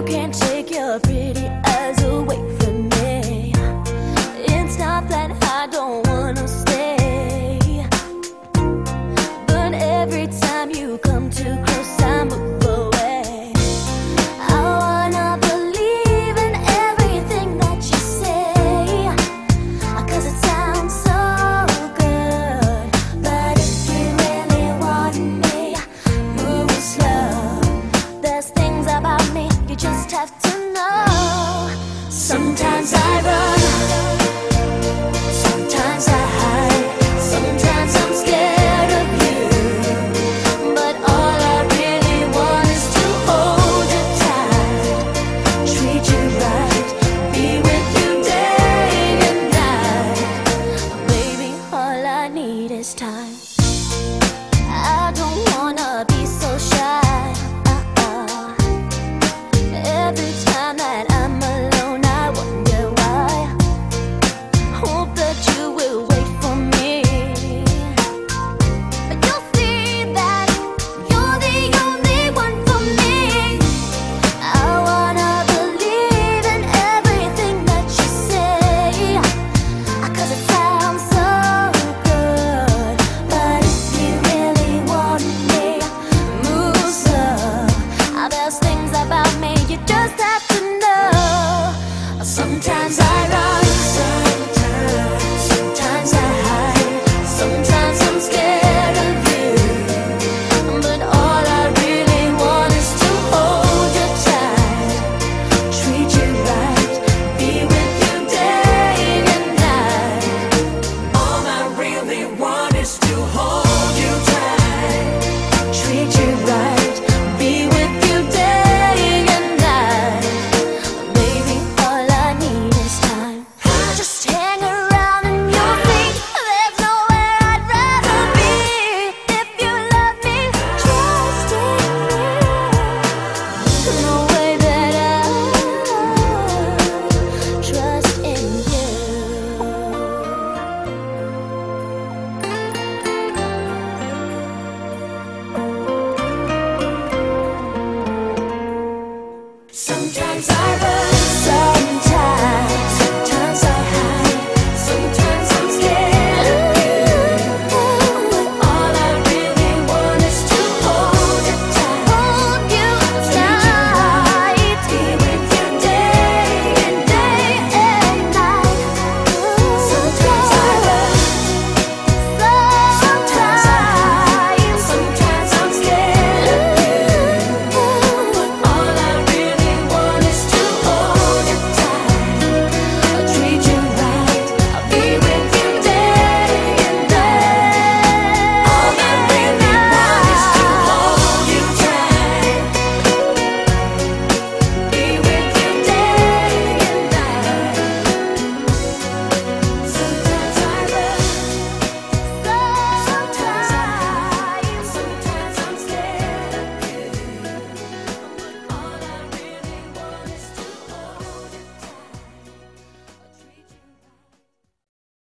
You can't take your pretty eyes away from me. It's not that I don't Sometimes Sometimes I run. so